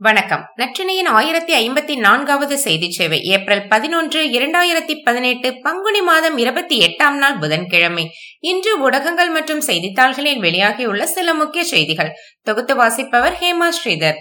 வணக்கம். நற்றினையின் ஆயிரத்தி ஐம்பத்தி நான்காவது செய்தி சேவை ஏப்ரல் பதினொன்று இரண்டாயிரத்தி பதினெட்டு பங்குனி மாதம் இருபத்தி எட்டாம் நாள் புதன்கிழமை. இன்று ஊடகங்கள் மற்றும் செய்தித்தாள்களில் வெளியாகியுள்ள சில முக்கிய செய்திகள். தொகுத்து வாசிப்பவர் ஹேமா ஸ்ரீதர்.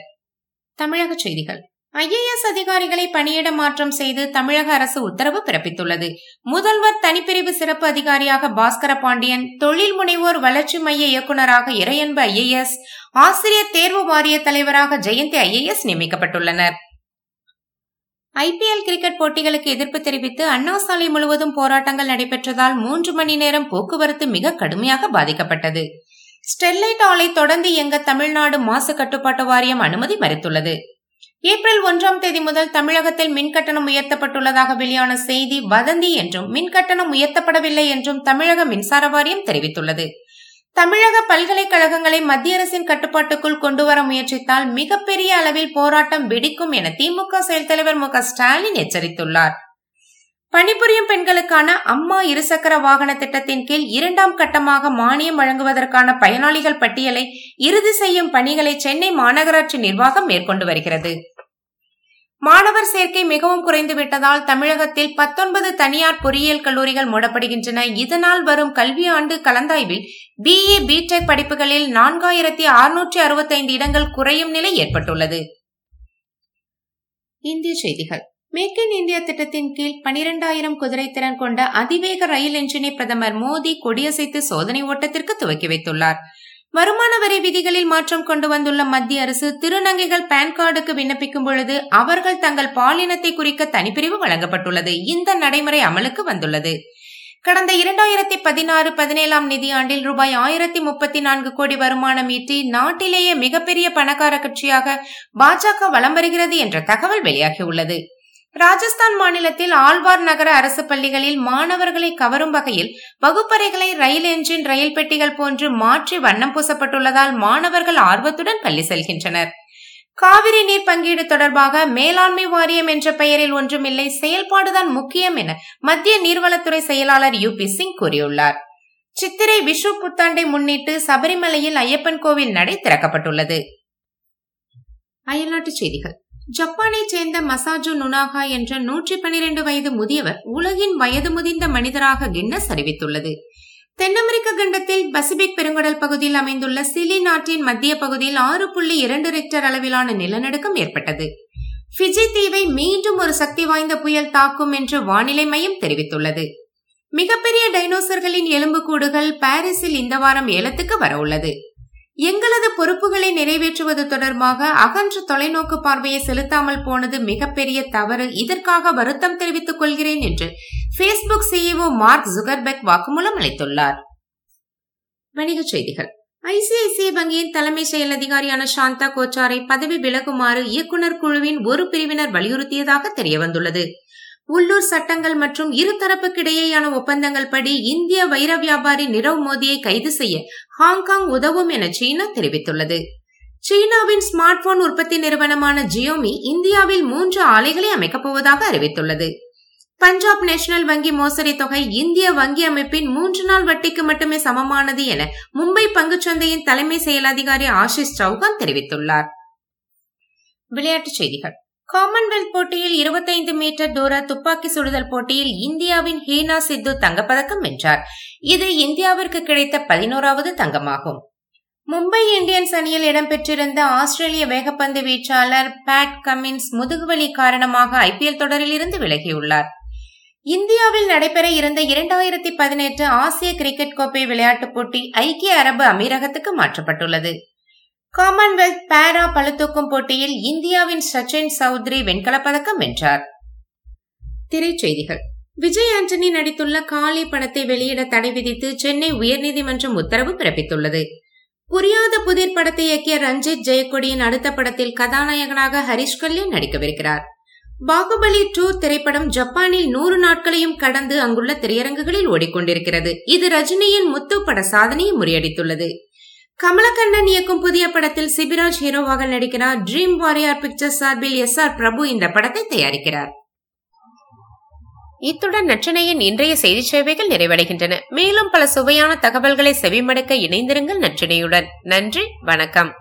தமிழக செய்திகள். ஐஏஎஸ் அதிகாரிகளை பணியிட மாற்றம் செய்து தமிழக அரசு உத்தரவு பிறப்பித்துள்ளது. முதல்வர் தனிப்பிரிவு சிறப்பு அதிகாரியாக பாஸ்கர பாண்டியன் தொழில் முனைவோர் வளர்ச்சி மைய இயக்குநராக இறையன்பு ஐஏஎஸ் ஆசிரியர் தேர்வு வாரிய தலைவராக ஜெயந்தி ஐஏஎஸ் நியமிக்கப்பட்டுள்ளனர். ஐபிஎல் கிரிக்கெட் போட்டிகளுக்கு எதிர்ப்பு தெரிவித்து அண்ணா சாலை முழுவதும் போராட்டங்கள் நடைபெற்றதால் மூன்று மணி நேரம் போக்குவரத்து மிக கடுமையாக பாதிக்கப்பட்டது. ஸ்டெர்லைட் ஆலை தொடர்ந்து இயங்க தமிழ்நாடு மாசு கட்டுப்பாட்டு வாரியம் அனுமதி மறுத்துள்ளது. ஏப்ரல் ஒன்றாம் தேதி முதல் தமிழகத்தில் மின்கட்டணம் உயர்த்தப்பட்டுள்ளதாக வெளியான செய்தி வதந்தி என்றும் மின்கட்டணம் உயர்த்தப்படவில்லை என்றும் தமிழக மின்சார வாரியம் தெரிவித்துள்ளது. தமிழக பல்கலைக்கழகங்களை மத்திய அரசின் கட்டுப்பாட்டுக்குள் கொண்டுவர முயற்சித்தால் மிகப்பெரிய அளவில் போராட்டம் வெடிக்கும் என திமுக செயல் தலைவர் மு ஸ்டாலின் எச்சரித்துள்ளார். பணிபுரியும் பெண்களுக்கான அம்மா இருசக்கர வாகன திட்டத்தின் கீழ் இரண்டாம் கட்டமாக மானியம் வழங்குவதற்கான பயனாளிகள் பட்டியலை இறுதி செய்யும் பணிகளை சென்னை மாநகராட்சி நிர்வாகம் மேற்கொண்டு வருகிறது. மாணவர் சேர்க்கை மிகவும் குறைந்துவிட்டதால் தமிழகத்தில் பத்தொன்பது தனியார் பொறியியல் கல்லூரிகள் மூடப்படுகின்றன. இதனால் வரும் கல்வி ஆண்டு கலந்தாய்வில் பிஇ பிடெக் படிப்புகளில் நான்காயிரத்தி அறுநூற்றி அறுபத்தைந்து இடங்கள் குறையும் நிலை ஏற்பட்டுள்ளது. இந்திய செய்திகள். மேக் இன் இந்தியா திட்டத்தின் கீழ் பனிரெண்டாயிரம் குதிரை திறன் கொண்ட அதிவேக ரயில் என்ஜினை பிரதமர் மோடி கொடியசைத்து சோதனை ஓட்டத்திற்கு துவக்கி வைத்துள்ளார். வருமான வரி விதிகளில் மாற்றம் கொண்டு வந்துள்ள மத்திய அரசு திருநங்கைகள் பான் கார்டுக்கு விண்ணப்பிக்கும் பொழுது அவர்கள் தங்கள் பாலினத்தை குறிக்க தனிப்பிரிவு வழங்கப்பட்டுள்ளது. இந்த நடைமுறை அமலுக்கு வந்துள்ளது. கடந்த இரண்டாயிரத்தி பதினாறு பதினேழாம் நிதியாண்டில் ரூபாய் ஆயிரத்தி முப்பத்தி நான்கு கோடி வருமானம் ஈட்டி நாட்டிலேயே மிகப்பெரிய பணக்கார கட்சியாக பாஜக வலம் வருகிறது என்ற தகவல் வெளியாகியுள்ளது. ராஜஸ்தான் மாநிலத்தில் ஆழ்வார் நகர அரசு பள்ளிகளில் மாணவர்களை கவரும் வகையில் வகுப்பறைகளை ரயில் என்ஜின் ரயில் பெட்டிகள் போன்று மாற்றி வண்ணம் பூசப்பட்டுள்ளதால் மாணவர்கள் ஆர்வத்துடன் பள்ளி செல்கின்றனர். காவிரி நீர் பங்கீடு தொடர்பாக மேலாண்மை வாரியம் என்ற பெயரில் ஒன்றுமில்லை செயல்பாடுதான் முக்கியம் என மத்திய நீர்வளத்துறை செயலாளர் யூ. பி. சிங் கூறியுள்ளார். சித்திரை விஷு புத்தாண்டை முன்னிட்டு சபரிமலையில் ஐயப்பன் கோவில் நடை திறக்கப்பட்டுள்ளது. அயல்நாட்டுச் செய்திகள். ஜப்பானை சேர்ந்த மசாஜு நுனாகா என்ற நூற்றி பனிரெண்டு வயது முதியவர் உலகின் வயது முதிர்ந்த மனிதராக கின்னஸ் அறிவித்துள்ளது. தென் அமெரிக்க கண்டத்தில் பசிபிக் பெருங்கடல் பகுதியில் அமைந்துள்ள சிலி நாட்டின் மத்திய பகுதியில் ஆறு புள்ளி இரண்டு ரெக்டர் அளவிலான நிலநடுக்கம் ஏற்பட்டது. பிஜி தீவை மீண்டும் ஒரு சக்தி வாய்ந்த புயல் தாக்கும் என்று வானிலை மையம் தெரிவித்துள்ளது. மிகப்பெரிய டைனோசர்களின் எலும்புக்கூடுகள் பாரிஸில் இந்த வாரம் ஏலத்துக்கு வரவுள்ளது. எங்களது பொறுப்புகளை நிறைவேற்றுவது தொடர்பாக அகன்ற தொலைநோக்கு பார்வையை செலுத்தாமல் போனது மிகப்பெரிய தவறு. இதற்காக வருத்தம் தெரிவித்துக் கொள்கிறேன் என்று பேஸ்புக் சிஇஓ மார்க் ஜுகர்பெக் வாக்குமூலம் அளித்துள்ளார். வணிகச் செய்திகள். ஐசிஐசிஐ வங்கியின் தலைமை செயல் அதிகாரியான சாந்தா கோச்சாரை பதவி விலகுமாறு இயக்குநர் குழுவின் ஒரு பிரிவினர் வலியுறுத்தியதாக தெரியவந்துள்ளது. உள்ளூர் சட்டங்கள் மற்றும் இருதரப்புக்கிடையேயான ஒப்பந்தங்கள் படி இந்திய வைர வியாபாரி நிரவ் மோடியை கைது செய்ய ஹாங்காங் உதவும் என சீனா தெரிவித்துள்ளது. சீனாவின் ஸ்மார்ட் போன் உற்பத்தி நிறுவனமான ஜியோமி இந்தியாவில் மூன்று ஆலைகளை அமைக்கப் போவதாக அறிவித்துள்ளது. பஞ்சாப் நேஷனல் வங்கி மோசடி தொகை இந்திய வங்கி அமைப்பின் மூன்று நாள் வட்டிக்கு மட்டுமே சமமானது என மும்பை பங்குச்சந்தையின் தலைமை செயல் அதிகாரி ஆஷிஷ் சௌகான் தெரிவித்துள்ளார். விளையாட்டுச் செய்திகள். காமன்வெல்த் போட்டியில் இருபத்தைந்து மீட்டர் தூர துப்பாக்கி சுடுதல் போட்டியில் இந்தியாவின் ஹீனா சித்து தங்கப்பதக்கம் வென்றார். இது இந்தியாவிற்கு கிடைத்த பதினோராவது தங்கமாகும். மும்பை இந்தியன்ஸ் அணியில் இடம்பெற்றிருந்த ஆஸ்திரேலிய வேகப்பந்து வீச்சாளர் பேட் கமின்ஸ் முதுகுவலி காரணமாக ஐபிஎல் தொடரில் இருந்து விலகியுள்ளார். இந்தியாவில் நடைபெற இருந்த இரண்டாயிரத்தி பதினெட்டு ஆசிய கிரிக்கெட் கோப்பை விளையாட்டுப் போட்டி ஐக்கிய அரபு அமீரகத்துக்கு மாற்றப்பட்டுள்ளது. காமன்வெல்த் பேரா பழுத்தூக்கும் போட்டியில் இந்தியாவின் சச்சின் சௌத்ரி வெண்கலப் பதக்கம் வென்றார். திரைச்செய்திகள். விஜய் ஆண்டனி நடித்துள்ள காளி படத்தை வெளியிட தடை விதித்து சென்னை உயர்நீதிமன்றம் உத்தரவு பிறப்பித்துள்ளது. புரியாத புதிர் படத்தை இயக்கிய ரஞ்சித் ஜெயக்கொடியின் அடுத்த படத்தில் கதாநாயகனாக ஹரிஷ் கல்யாண் நடிக்கவிருக்கிறார். பாகுபலி டூ திரைப்படம் ஜப்பானில் நூறு நாட்களையும் கடந்து அங்குள்ள திரையரங்குகளில் ஓடிக்கொண்டிருக்கிறது. இது ரஜினியின் முத்து பட சாதனையை முறியடித்துள்ளது. கமலக்கண்ணன் இயக்கும் புதிய படத்தில் சிபிராஜ் ஹீரோவாக நடிக்கிறார். ட்ரீம் வாரியர் பிக்சர்ஸ் சார்பில் எஸ் ஆர் பிரபு இந்த படத்தை தயாரிக்கிறார். இத்துடன் நற்றினையின் இன்றைய செய்தி சேவைகள் நிறைவடைகின்றன. மேலும் பல சுவையான தகவல்களை செவிமடுக்க இணைந்திருங்கள் நற்றினையுடன். நன்றி வணக்கம்.